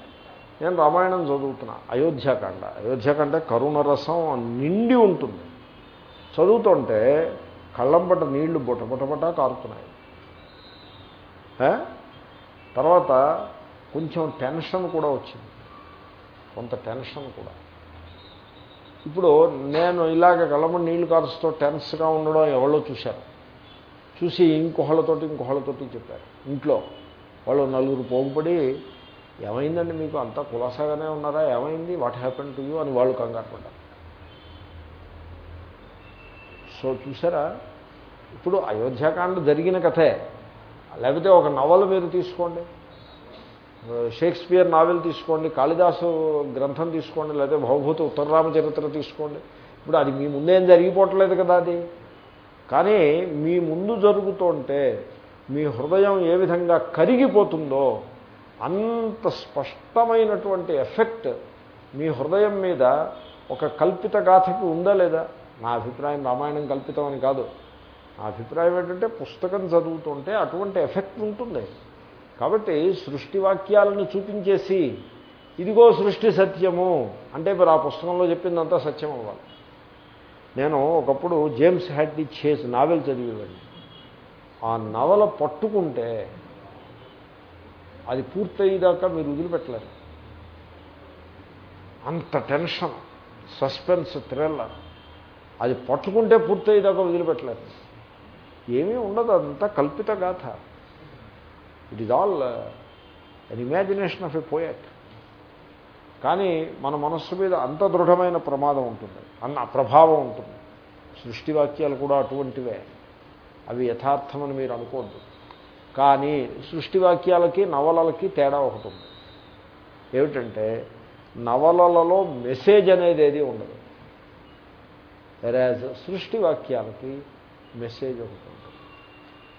నేను రామాయణం చదువుతున్నా. అయోధ్యాకాండ అయోధ్యాకాండ కరుణ రసం నిండి ఉంటుంది. చదువుతుంటే కళ్ళంపట నీళ్ళు బుటబుటబట కారుతున్నాయి. తర్వాత కొంచెం టెన్షన్ కూడా వచ్చింది. కొంత టెన్షన్ కూడా. ఇప్పుడు నేను ఇలాగ కళ్ళంపట నీళ్ళు కారుస్తూ టెన్స్గా ఉండడం ఎవరో చూశారు. చూసి ఇంకొకళ్ళతోటి ఇంకొకళ్ళతోటి చెప్పారు. ఇంట్లో వాళ్ళు నలుగురు పోగుపడి ఏమైందండి మీకు? అంతా కులాసాగానే ఉన్నారా? ఏమైంది? వాట్ హ్యాపెన్ టు యూ అని వాళ్ళు కంగారు పడ్డారు. సో చూసారా? ఇప్పుడు అయోధ్యాకాండ జరిగిన కథే. లేకపోతే ఒక నవల మీరు తీసుకోండి. షేక్స్పియర్ నావెల్ తీసుకోండి కాళిదాసు గ్రంథం తీసుకోండి లేకపోతే భవభూత ఉత్తరరామ చరిత్ర తీసుకోండి. ఇప్పుడు అది మీ ముందేం జరిగిపోవట్లేదు కదా అది. కానీ మీ ముందు జరుగుతుంటే మీ హృదయం ఏ విధంగా కరిగిపోతుందో అంత స్పష్టమైనటువంటి ఎఫెక్ట్ మీ హృదయం మీద ఒక కల్పిత గాథకి ఉందా లేదా? నా అభిప్రాయం రామాయణం కల్పితం అని కాదు. నా అభిప్రాయం ఏంటంటే పుస్తకం చదువుతుంటే అటువంటి ఎఫెక్ట్ ఉంటుంది. కాబట్టి సృష్టి వాక్యాలను చూపించేసి ఇదిగో సృష్టి సత్యము అంటే మరి ఆ పుస్తకంలో చెప్పిందంతా సత్యం అవ్వాలి నేను ఒకప్పుడు జేమ్స్ హ్యాడ్లీ చేసి నావెల్ చదివేవాడిని. ఆ నవల పట్టుకుంటే అది పూర్తయ్యేదాకా మీరు వదిలిపెట్టలేరు. అంత టెన్షన్ సస్పెన్స్ థ్రిల్లర్. అది పట్టుకుంటే పూర్తయ్యేదాకా వదిలిపెట్టలేరు. ఏమీ ఉండదు అంతా కల్పిత గాథ. It is all an imagination of a poet కానీ మన మనస్సు మీద అంత దృఢమైన ప్రమాదం ఉంటుంది. అన్న ప్రభావం ఉంటుంది. సృష్టి వాక్యాలు కూడా అటువంటివే. అవి యథార్థమని మీరు అనుకోద్దు. కానీ సృష్టి వాక్యాలకి నవలలకి తేడా ఒకటి ఉంది. ఏమిటంటే నవలలలో మెసేజ్ అనేది ఏది ఉండదు. వెరాజ్ సృష్టి వాక్యాలకి మెసేజ్ ఒకటి ఉంటుంది.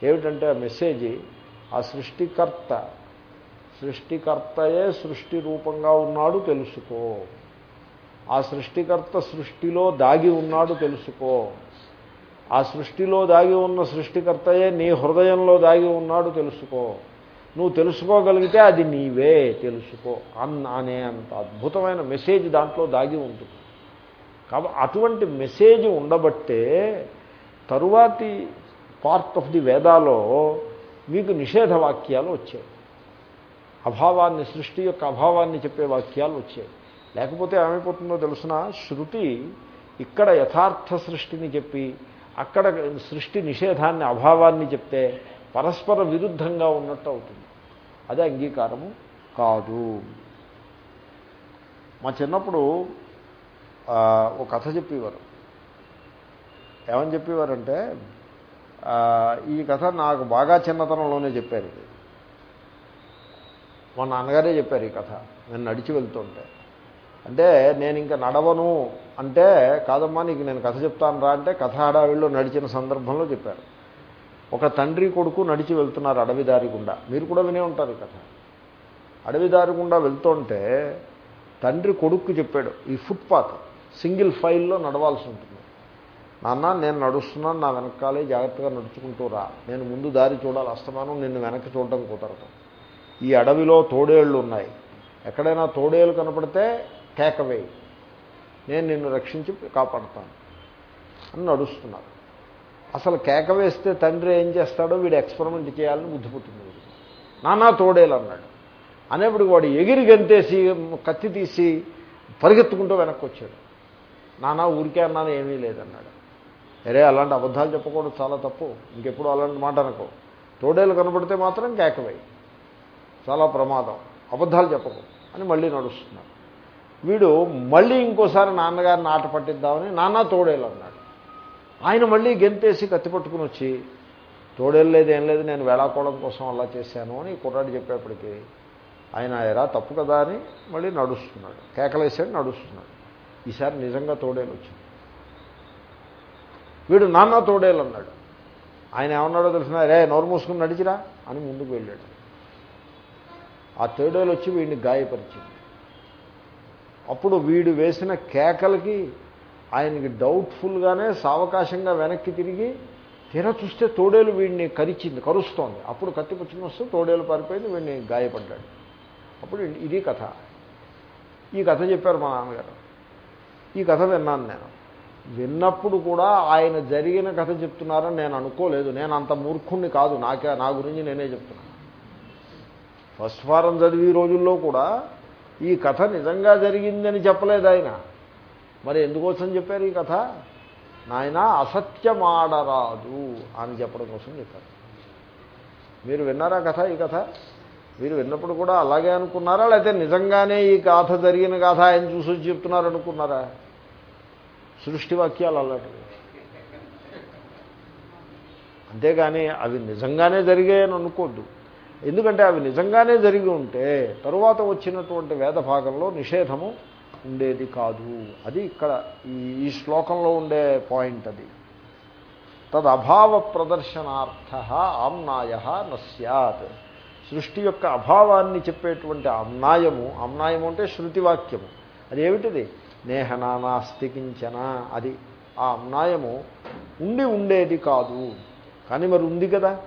ఏమిటంటే ఆ మెసేజ్ ఆ సృష్టికర్త. సృష్టికర్తయే సృష్టి రూపంగా ఉన్నాడు తెలుసుకో. ఆ సృష్టికర్త సృష్టిలో దాగి ఉన్నాడు తెలుసుకో. ఆ సృష్టిలో దాగి ఉన్న సృష్టికర్తయే నీ హృదయంలో దాగి ఉన్నాడు తెలుసుకో. నువ్వు తెలుసుకోగలిగితే అది నీవే తెలుసుకో అన్న అనే అంత అద్భుతమైన మెసేజ్ దాంట్లో దాగి ఉంటుంది కాబట్టి అటువంటి మెసేజ్ ఉండబట్టే తరువాతి పార్ట్ ఆఫ్ ది వేదాలో మీకు నిషేధ వాక్యాలు వచ్చాయి. అభావాన్ని సృష్టి యొక్క అభావాన్ని చెప్పే వాక్యాలు వచ్చాయి. లేకపోతే ఏమైపోతుందో తెలుసిన? శృతి ఇక్కడ యథార్థ సృష్టిని చెప్పి అక్కడ సృష్టి నిషేధాన్ని అభావాన్ని చెప్తే పరస్పర విరుద్ధంగా ఉన్నట్టు అవుతుంది. అదే అంగీకారము కాదు. మా చిన్నప్పుడు ఒక కథ చెప్పేవారు. ఏమని చెప్పేవారంటే ఈ కథ నాకు బాగా చిన్నతనంలోనే చెప్పారు. ఇది మా నాన్నగారే చెప్పారు ఈ కథ. నేను నడిచి వెళ్తుంటే. అంటే నేను ఇంకా నడవను అంటే కాదమ్మా నీకు నేను కథ చెప్తాను రా అంటే కథ హడావిల్లో నడిచిన సందర్భంలో చెప్పారు. ఒక తండ్రి కొడుకు నడిచి వెళ్తున్నారు అడవి దారి గుండా. మీరు కూడా వినే ఉంటారు ఈ కథ. అడవి దారి గుండా వెళ్తుంటే తండ్రి కొడుక్కు చెప్పాడు ఈ ఫుట్పాత్ సింగిల్ ఫైల్లో నడవాల్సి ఉంటుంది. నాన్న నేను నడుస్తున్నాను నా వెనకాలే జాగ్రత్తగా నడుచుకుంటూ రా. నేను ముందు దారి చూడాలి అస్తమానం నిన్ను వెనక్కి చూడడం కుదరదు. ఈ అడవిలో తోడేళ్ళు ఉన్నాయి. ఎక్కడైనా తోడేళ్ళు కనపడితే కేకవేయి నేను నిన్ను రక్షించి కాపాడుతాను అని నడుస్తున్నారు. అసలు కేక వేస్తే తండ్రి ఏం చేస్తాడో వీడు ఎక్స్పెరిమెంట్ చేయాలని బుద్ధి పుట్టింది నానా తోడేలు అన్నాడు. అనేప్పుడు వాడు ఎగిరి గంతేసి కత్తి తీసి పరిగెత్తుకుంటూ వెనక్కి వచ్చాడు నానా ఊరికే అన్నాను ఏమీ లేదన్నాడు. అరే అలాంటి అబద్ధాలు చెప్పకూడదు చాలా తప్పు. ఇంకెప్పుడు అలాంటి మాట అనుకో. తోడేలు కనబడితే మాత్రం కేకవై చాలా ప్రమాదం. అబద్ధాలు చెప్పకు అని మళ్ళీ నడుస్తున్నాడు వీడు మళ్ళీ ఇంకోసారి నాన్నగారిని ఆట పట్టిద్దామని నాన్న తోడేలు అన్నాడు. ఆయన మళ్ళీ గెంతేసి కత్తి పట్టుకుని వచ్చి తోడేలు లేదు ఏం లేదు నేను వేళాకోవడం కోసం అలా చేశాను అని కుర్రాడు చెప్పేప్పటికీ ఆయన ఎరా తప్పు కదా అని మళ్ళీ నడుస్తున్నాడు. కేకలేసాడు నడుస్తున్నాడు. ఈసారి నిజంగా తోడేలు వచ్చింది. వీడు నాన్న తోడేలు ఆయన ఏమన్నాడో తెలిసిన రే నోరు మూసుకుని నడిచిరా అని ముందుకు వెళ్ళాడు. ఆ తోడేలు వచ్చి వీడిని గాయపరిచింది. అప్పుడు వీడు వేసిన కేకలకి ఆయనకి డౌట్ఫుల్గానే సావకాశంగా వెనక్కి తిరిగి తీరా చూస్తే తోడేలు వీడిని కరిచింది కరుస్తోంది. అప్పుడు కత్తి పుచ్చుకుని వస్తే తోడేలు పారిపోయింది వీడిని గాయపడ్డాడు. అప్పుడు ఇది కథ. ఈ కథ చెప్పారు మా నాన్నగారు. ఈ కథ విన్నాను నేను. విన్నప్పుడు కూడా ఆయన జరిగిన కథ చెప్తున్నారని నేను అనుకోలేదు. నేను అంత మూర్ఖుణ్ణి కాదు. నాకే నా గురించి నేనే చెప్తున్నాను. ఫస్ట్ ఫారం చదివి రోజుల్లో కూడా ఈ కథ నిజంగా జరిగిందని చెప్పలేదు ఆయన. మరి ఎందుకోసం చెప్పారు ఈ కథ? నాయన అసత్యమాడరాదు అని చెప్పడం కోసం చెప్పారు. మీరు విన్నారా కథ ఈ కథ? మీరు విన్నప్పుడు కూడా అలాగే అనుకున్నారా? లేకపోతే నిజంగానే ఈ కథ జరిగిన కథ ఆయన చూసి చెప్తున్నారనుకున్నారా? సృష్టి వాక్యాలు అలాంటివి అంతేగాని అవి నిజంగానే జరిగాయని అనుకోద్దు. ఎందుకంటే అవి నిజంగానే జరిగి ఉంటే తరువాత వచ్చినటువంటి వేద భాగంలో నిషేధము ఉండేది కాదు. అది ఇక్కడ ఈ శ్లోకంలో ఉండే పాయింట్ అది. తదభావ ప్రదర్శనార్థ ఆమ్నాయ నస్యాత్ సృష్టి యొక్క అభావాన్ని చెప్పేటువంటి అమ్నాయము అమ్నాయము అంటే శృతివాక్యము అదేమిటిది నేహనానాస్తి కించన అది. ఆ అన్నాయము ఉండి ఉండేది కాదు. కానీ మరి ఉంది కదా.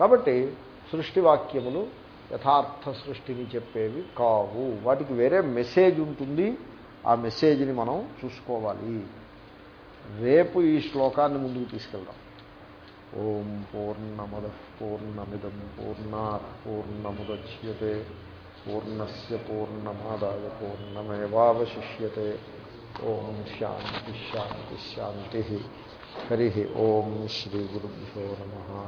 కాబట్టి సృష్టివాక్యములు యథార్థ సృష్టిని చెప్పేవి కావు. వాటికి వేరే మెసేజ్ ఉంటుంది. ఆ మెసేజ్ని మనం చూసుకోవాలి. రేపు ఈ శ్లోకాన్ని ముందుకు తీసుకెళ్దాం. ఓం పూర్ణమద పూర్ణమిదం పూర్ణా పూర్ణముద్యతే. పూర్ణస్ పూర్ణమాదాయ పూర్ణమేవాశిష్యతే ఓం శాంతి శాంతి శాంతి హరి ఓం శ్రీ గురుభ్యో నమ